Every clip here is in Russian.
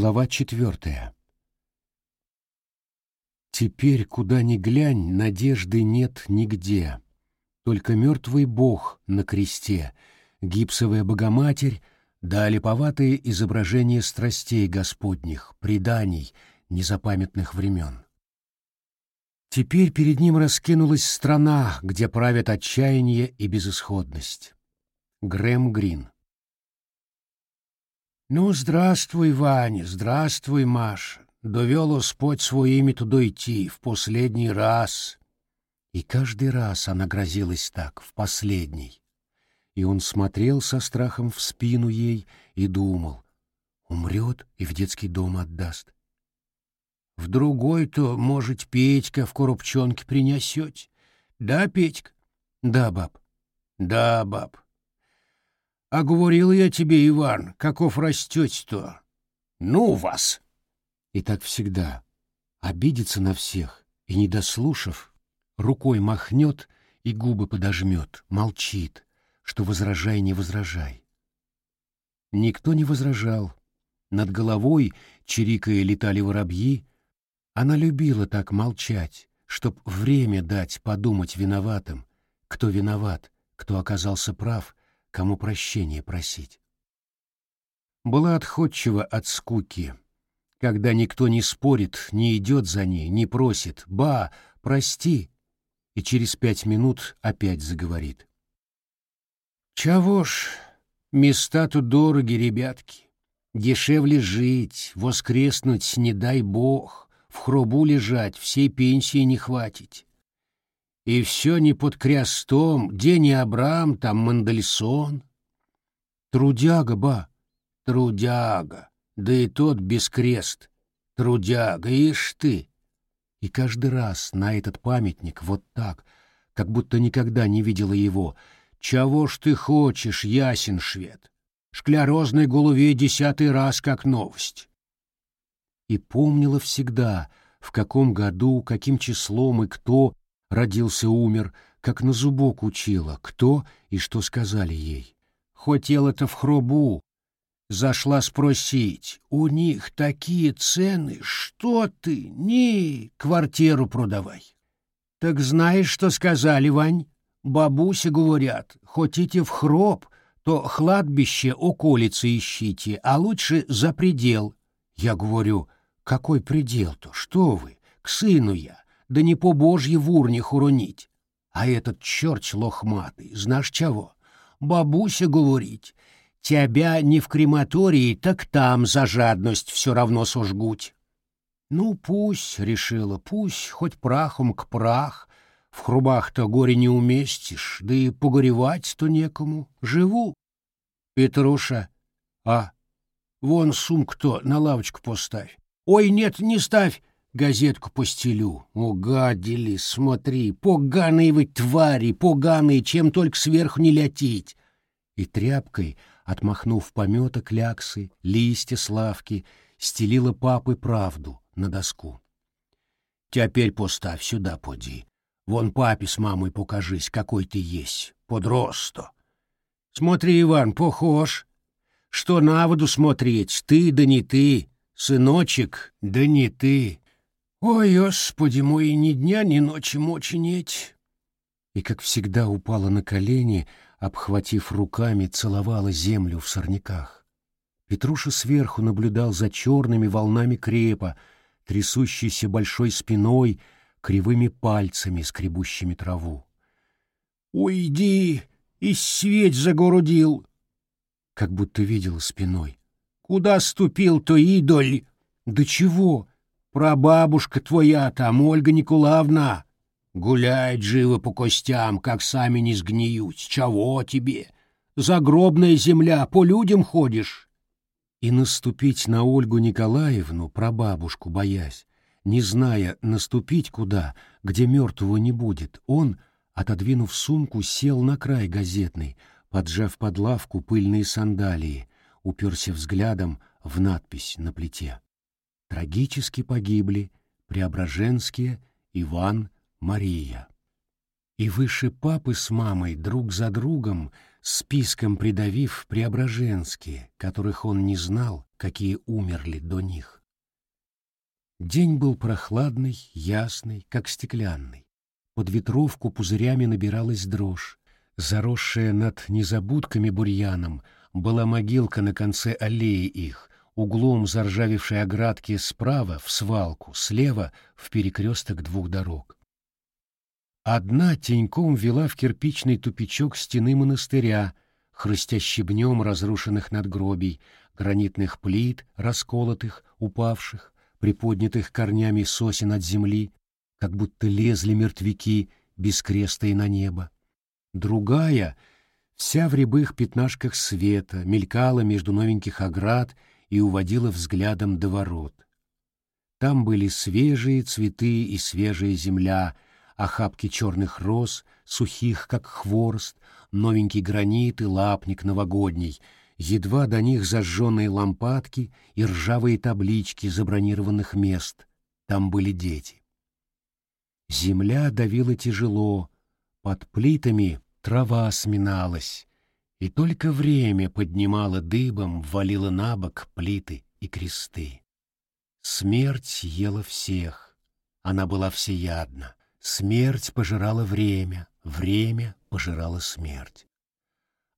Глава четвертая. Теперь, куда ни глянь, надежды нет нигде. Только мертвый бог на кресте, гипсовая богоматерь, да липоватые изображения страстей господних, преданий незапамятных времен. Теперь перед ним раскинулась страна, где правят отчаяние и безысходность. Грэм Грин. «Ну, здравствуй, Ваня, здравствуй, Маша. Довел Господь своими туда идти, в последний раз». И каждый раз она грозилась так, в последний. И он смотрел со страхом в спину ей и думал, умрет и в детский дом отдаст. В другой-то, может, Петька в коробчонке принесете. Да, Петька? Да, баб. Да, баб. А говорил я тебе, Иван, каков растете-то. Ну вас! И так всегда. Обидится на всех и, не дослушав, рукой махнет и губы подожмет, молчит, что возражай, не возражай. Никто не возражал. Над головой, чирикая, летали воробьи. Она любила так молчать, чтоб время дать подумать виноватым, кто виноват, кто оказался прав — кому прощения просить. Была отходчива от скуки, когда никто не спорит, не идет за ней, не просит «Ба, прости!» и через пять минут опять заговорит. «Чего ж, места тут дороги, ребятки. Дешевле жить, воскреснуть, не дай бог, в хробу лежать, всей пенсии не хватить. И все не под крестом, где не Абрам, там Мандельсон. Трудяга, ба, трудяга, да и тот без крест. Трудяга, ишь ты. И каждый раз на этот памятник вот так, как будто никогда не видела его. Чего ж ты хочешь, ясен швед? Шклярозной голове десятый раз как новость. И помнила всегда, в каком году, каким числом и кто родился-умер, как на зубок учила, кто и что сказали ей. Хотел-то в хробу. Зашла спросить, у них такие цены, что ты, не, квартиру продавай. Так знаешь, что сказали, Вань? Бабуся говорят, хотите в хроб, то хладбище околицы ищите, а лучше за предел. Я говорю, какой предел-то, что вы, к сыну я да не по божьи в урне хуронить. А этот черт лохматый, знаешь чего? Бабуся говорить, тебя не в крематории, так там за жадность все равно сожгуть. Ну, пусть, решила, пусть, хоть прахом к прах, в хрубах-то горе не уместишь, да и погоревать-то некому. Живу. Петруша, а, вон сумку-то на лавочку поставь. Ой, нет, не ставь, газетку постелю. Угадили, смотри, поганые вы твари, поганые, чем только сверху не лететь. И тряпкой, отмахнув помета кляксы, листья славки, стелила папы правду на доску. Теперь поставь сюда, поди. Вон папе с мамой покажись, какой ты есть, подросто. Смотри, Иван, похож. Что на воду смотреть, ты да не ты, сыночек, да не ты. Ой, Господи мой, ни дня, ни ночи моченеть. И, как всегда, упала на колени, обхватив руками, целовала землю в сорняках. Петруша сверху наблюдал за черными волнами крепа, трясущейся большой спиной, кривыми пальцами, скребущими траву. «Уйди! И светь загородил!» Как будто видел спиной. «Куда ступил, то идоль?» «Да чего?» Прабабушка твоя там, Ольга Николаевна, гуляет живо по костям, как сами не сгниют. Чего тебе? Загробная земля, по людям ходишь. И наступить на Ольгу Николаевну, прабабушку боясь, не зная, наступить куда, где мертвого не будет, он, отодвинув сумку, сел на край газетный, поджав под лавку пыльные сандалии, уперся взглядом в надпись на плите. Трагически погибли Преображенские Иван, Мария. И выше папы с мамой друг за другом, списком придавив Преображенские, которых он не знал, какие умерли до них. День был прохладный, ясный, как стеклянный. Под ветровку пузырями набиралась дрожь. Заросшая над незабудками бурьяном была могилка на конце аллеи их, углом заржавевшей оградки справа в свалку, слева в перекресток двух дорог. Одна теньком вела в кирпичный тупичок стены монастыря, хрустя щебнем разрушенных надгробий, гранитных плит, расколотых, упавших, приподнятых корнями сосен от земли, как будто лезли мертвяки и на небо. Другая, вся в рябых пятнашках света, мелькала между новеньких оград и уводила взглядом до ворот. Там были свежие цветы и свежая земля, охапки черных роз, сухих, как хворост, новенький гранит и лапник новогодний, едва до них зажженные лампадки и ржавые таблички забронированных мест. Там были дети. Земля давила тяжело, под плитами трава сминалась, и только время поднимало дыбом, валило на бок плиты и кресты. Смерть ела всех, она была всеядна. Смерть пожирала время, время пожирало смерть.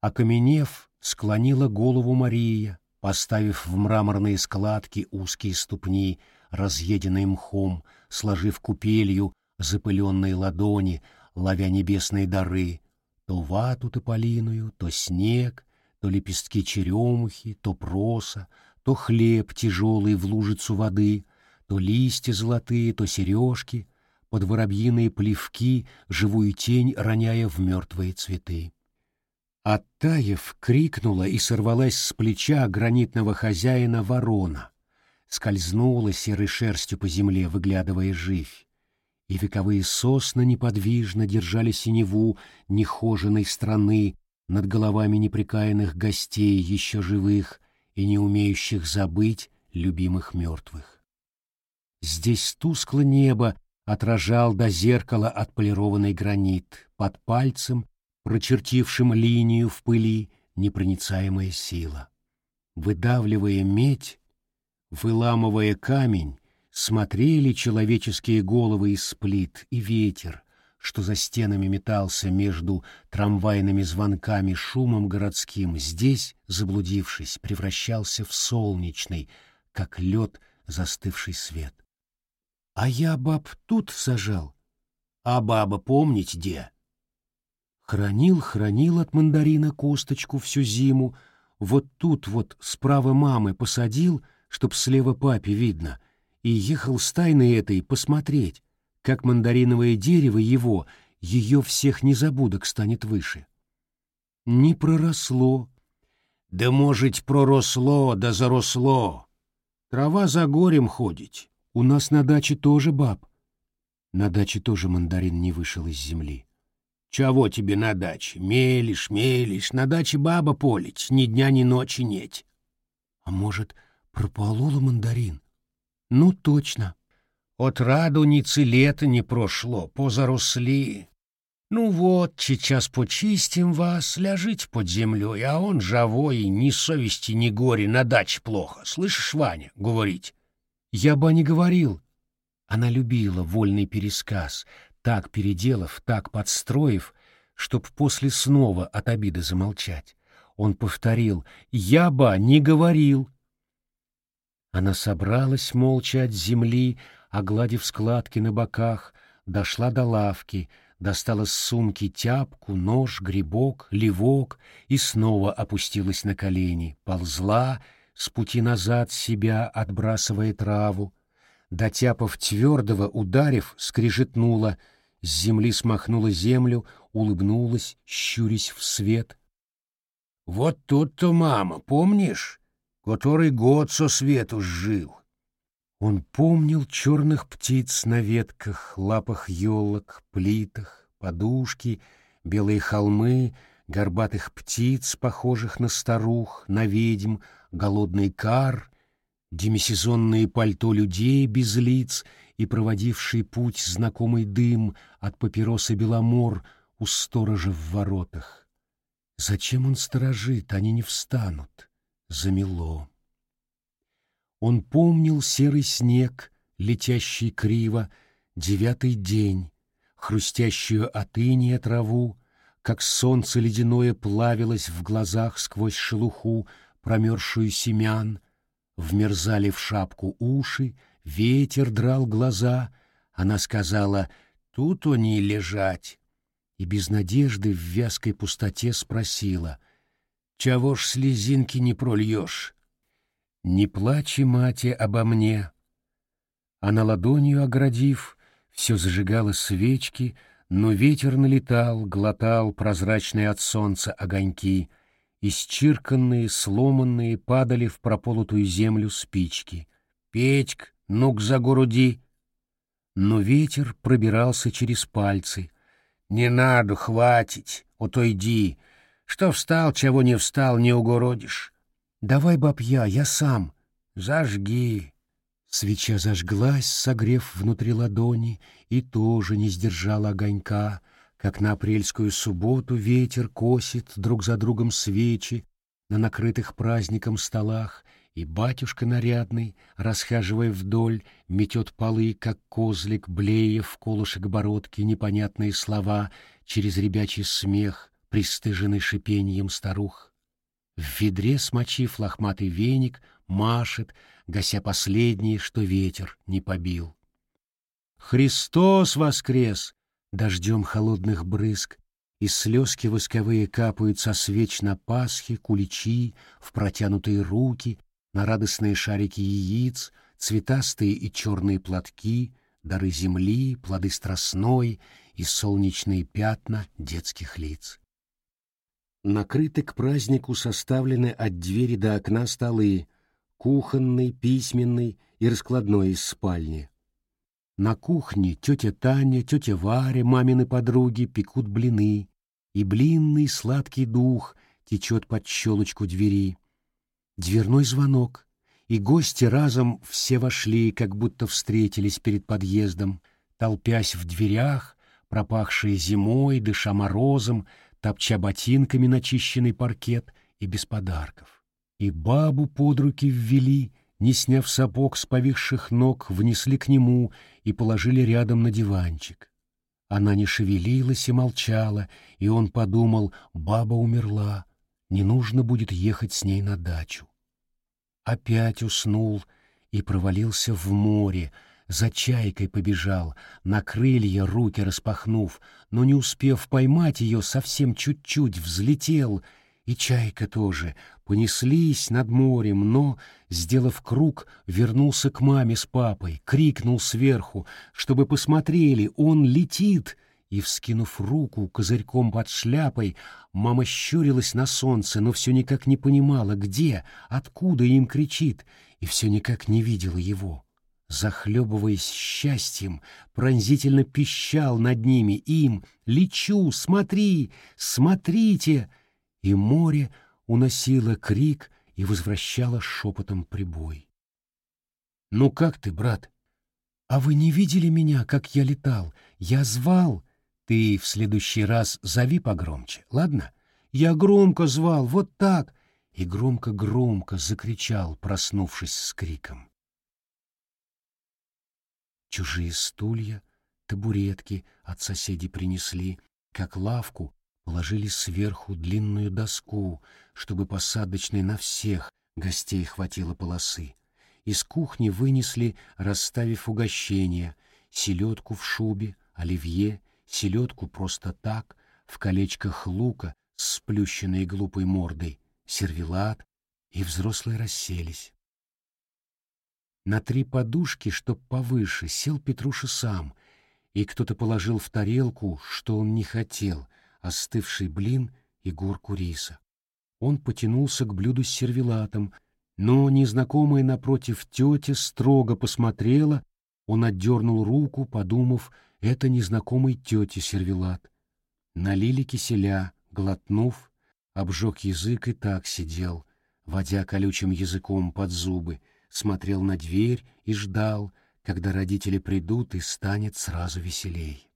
Окаменев, склонила голову Мария, поставив в мраморные складки узкие ступни, разъеденные мхом, сложив купелью запыленные ладони, ловя небесные дары, то вату тополиную, то снег, то лепестки черемухи, то проса, то хлеб тяжелый в лужицу воды, то листья золотые, то сережки, под воробьиные плевки живую тень роняя в мертвые цветы. Оттаев крикнула и сорвалась с плеча гранитного хозяина ворона, скользнула серой шерстью по земле, выглядывая живь и вековые сосны неподвижно держали синеву нехоженной страны над головами неприкаянных гостей, еще живых и не умеющих забыть любимых мертвых. Здесь тускло небо отражал до зеркала отполированный гранит, под пальцем, прочертившим линию в пыли, непроницаемая сила. Выдавливая медь, выламывая камень, смотрели человеческие головы из плит и ветер, что за стенами метался между трамвайными звонками шумом городским, здесь, заблудившись, превращался в солнечный, как лед застывший свет. А я баб тут сажал. А баба помнить где? Хранил, хранил от мандарина косточку всю зиму, вот тут вот справа мамы посадил, чтоб слева папе видно — и ехал с тайной этой посмотреть, как мандариновое дерево его, ее всех незабудок станет выше. Не проросло. Да, может, проросло, да заросло. Трава за горем ходить. У нас на даче тоже баб. На даче тоже мандарин не вышел из земли. Чего тебе на даче? Мелешь, мелешь, на даче баба полить, ни дня, ни ночи нет. А может, прополола мандарин? Ну, точно. От радуницы лето не прошло, позаросли. Ну вот, сейчас почистим вас, ляжите под землей, а он живой, ни совести, ни горе, на даче плохо. Слышишь, Ваня, говорить? Я бы не говорил. Она любила вольный пересказ, так переделав, так подстроив, чтоб после снова от обиды замолчать. Он повторил «Я бы не говорил». Она собралась молча от земли, огладив складки на боках, дошла до лавки, достала с сумки тяпку, нож, грибок, левок и снова опустилась на колени, ползла, с пути назад себя отбрасывая траву. Дотяпав твердого, ударив, скрижетнула, с земли смахнула землю, улыбнулась, щурясь в свет. «Вот тут-то, мама, помнишь? Который год со свету жил. Он помнил черных птиц на ветках, лапах елок, плитах, подушки, белые холмы, горбатых птиц, похожих на старух, на ведьм, голодный кар, демисезонные пальто людей без лиц и проводивший путь знакомый дым от папироса Беломор у сторожа в воротах. Зачем он сторожит, они не встанут? Замело. Он помнил серый снег, летящий криво, девятый день, хрустящую от иния траву, как солнце ледяное плавилось в глазах сквозь шелуху, промерзшую семян, вмерзали в шапку уши, ветер драл глаза, она сказала «Тут они лежать», и без надежды в вязкой пустоте спросила «Чего ж слезинки не прольешь?» «Не плачи, мати, обо мне». Она ладонью оградив, все зажигала свечки, но ветер налетал, глотал прозрачные от солнца огоньки, исчирканные, сломанные падали в прополутую землю спички. «Петьк, ну-ка загоруди!» Но ветер пробирался через пальцы. «Не надо, хватить, отойди. Что встал, чего не встал, не угородишь. «Давай, бабья, я сам». «Зажги». Свеча зажглась, согрев внутри ладони, и тоже не сдержала огонька, как на апрельскую субботу ветер косит друг за другом свечи на накрытых праздником столах, и батюшка нарядный, расхаживая вдоль, метет полы, как козлик, блея в колышек бородки непонятные слова через ребячий смех, пристыженный шипением старух. В ведре, смочив лохматый веник, машет, гася последний, что ветер не побил. «Христос воскрес!» Дождем холодных брызг, и слезки восковые капают со свеч на Пасхе, куличи, в протянутые руки, на радостные шарики яиц, цветастые и черные платки, дары земли, плоды страстной и солнечные пятна детских лиц. Накрыты к празднику составлены от двери до окна столы, кухонный, письменный и раскладной из спальни. На кухне тетя Таня, тетя Варя, мамины подруги пекут блины, и блинный сладкий дух течет под щелочку двери. Дверной звонок, и гости разом все вошли, как будто встретились перед подъездом, толпясь в дверях, пропахшие зимой, дыша морозом, топча ботинками начищенный паркет и без подарков. И бабу под руки ввели, не сняв сапог с повисших ног, внесли к нему и положили рядом на диванчик. Она не шевелилась и молчала, и он подумал, баба умерла, не нужно будет ехать с ней на дачу. Опять уснул и провалился в море, за чайкой побежал, на крылья руки распахнув, но не успев поймать ее, совсем чуть-чуть взлетел, и чайка тоже, понеслись над морем, но, сделав круг, вернулся к маме с папой, крикнул сверху, чтобы посмотрели, он летит, и, вскинув руку козырьком под шляпой, мама щурилась на солнце, но все никак не понимала, где, откуда им кричит, и все никак не видела его захлебываясь счастьем, пронзительно пищал над ними им «Лечу! Смотри! Смотрите!» И море уносило крик и возвращало шепотом прибой. «Ну как ты, брат? А вы не видели меня, как я летал? Я звал. Ты в следующий раз зови погромче, ладно? Я громко звал, вот так!» И громко-громко закричал, проснувшись с криком. Чужие стулья, табуретки от соседей принесли, как лавку положили сверху длинную доску, чтобы посадочной на всех гостей хватило полосы. Из кухни вынесли, расставив угощения, селедку в шубе, оливье, селедку просто так, в колечках лука с сплющенной глупой мордой, сервелат, и взрослые расселись. На три подушки, чтоб повыше, сел Петруша сам, и кто-то положил в тарелку, что он не хотел, остывший блин и горку риса. Он потянулся к блюду с сервелатом, но незнакомая напротив тетя строго посмотрела, он отдернул руку, подумав, это незнакомый тете сервелат. Налили киселя, глотнув, обжег язык и так сидел, водя колючим языком под зубы, смотрел на дверь и ждал, когда родители придут и станет сразу веселей.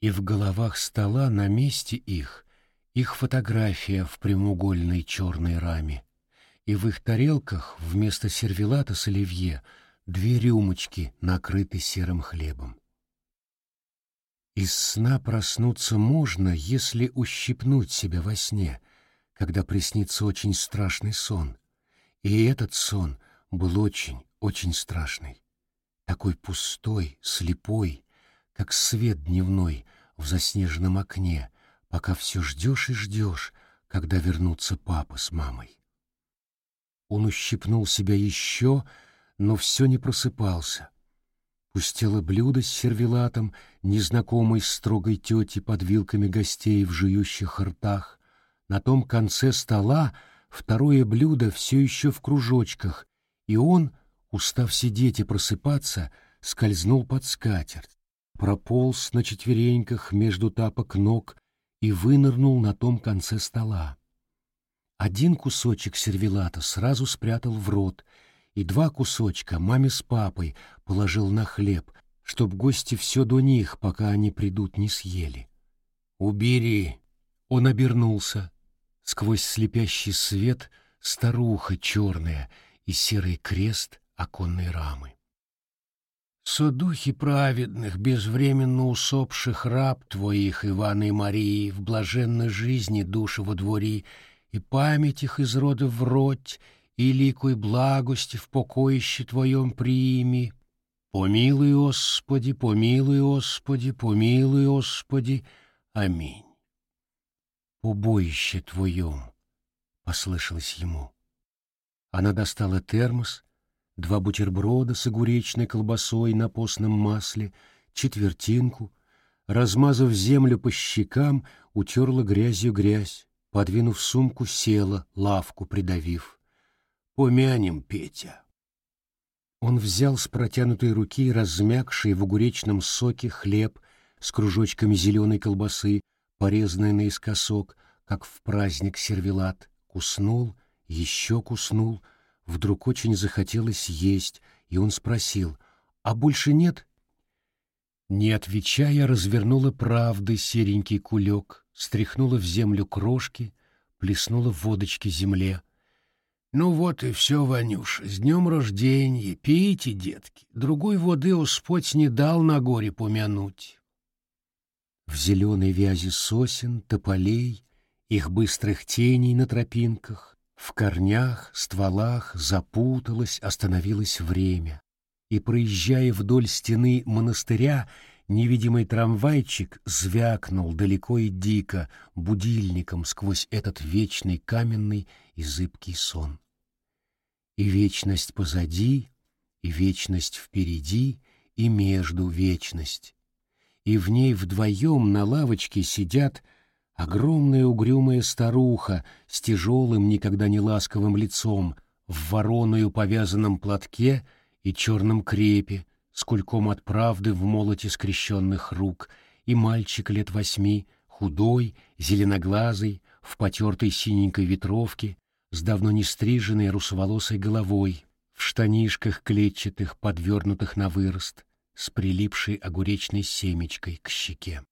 И в головах стола на месте их их фотография в прямоугольной черной раме, и в их тарелках вместо сервелата с оливье две рюмочки, накрыты серым хлебом. Из сна проснуться можно, если ущипнуть себя во сне, когда приснится очень страшный сон. И этот сон был очень, очень страшный. Такой пустой, слепой, как свет дневной в заснеженном окне, пока все ждешь и ждешь, когда вернутся папа с мамой. Он ущипнул себя еще, но все не просыпался. Пустело блюдо с сервелатом, незнакомой строгой тети под вилками гостей в жующих ртах. На том конце стола второе блюдо все еще в кружочках, и он, устав сидеть и просыпаться, скользнул под скатерть, прополз на четвереньках между тапок ног и вынырнул на том конце стола. Один кусочек сервелата сразу спрятал в рот — и два кусочка маме с папой положил на хлеб, чтоб гости все до них, пока они придут, не съели. «Убери!» Он обернулся. Сквозь слепящий свет старуха черная и серый крест оконной рамы. Со духи праведных, безвременно усопших раб твоих, Ивана и Марии, в блаженной жизни души во двори, и память их из рода в роть, и ликуй благости в покоище Твоем прими. Помилуй, Господи, помилуй, Господи, помилуй, Господи. Аминь. Побоище Твоем, — послышалось ему. Она достала термос, два бутерброда с огуречной колбасой на постном масле, четвертинку, размазав землю по щекам, утерла грязью грязь, подвинув сумку, села, лавку придавив. Помянем, Петя. Он взял с протянутой руки размягший в огуречном соке хлеб с кружочками зеленой колбасы, порезанный наискосок, как в праздник сервелат, куснул, еще куснул, вдруг очень захотелось есть, и он спросил, «А больше нет?» Не отвечая, развернула правды серенький кулек, стряхнула в землю крошки, плеснула в водочке земле — ну вот и все, Ванюш, с днем рождения, пейте, детки, другой воды Господь не дал на горе помянуть. В зеленой вязи сосен, тополей, их быстрых теней на тропинках, в корнях, стволах запуталось, остановилось время, и, проезжая вдоль стены монастыря, невидимый трамвайчик звякнул далеко и дико будильником сквозь этот вечный каменный и зыбкий сон. И вечность позади, и вечность впереди, и между вечность. И в ней вдвоем на лавочке сидят огромная угрюмая старуха с тяжелым, никогда не ласковым лицом, в вороною повязанном платке и черном крепе, с кульком от правды в молоте скрещенных рук, и мальчик лет восьми, худой, зеленоглазый, в потертой синенькой ветровке, с давно не стриженной русоволосой головой, в штанишках клетчатых, подвернутых на вырост, с прилипшей огуречной семечкой к щеке.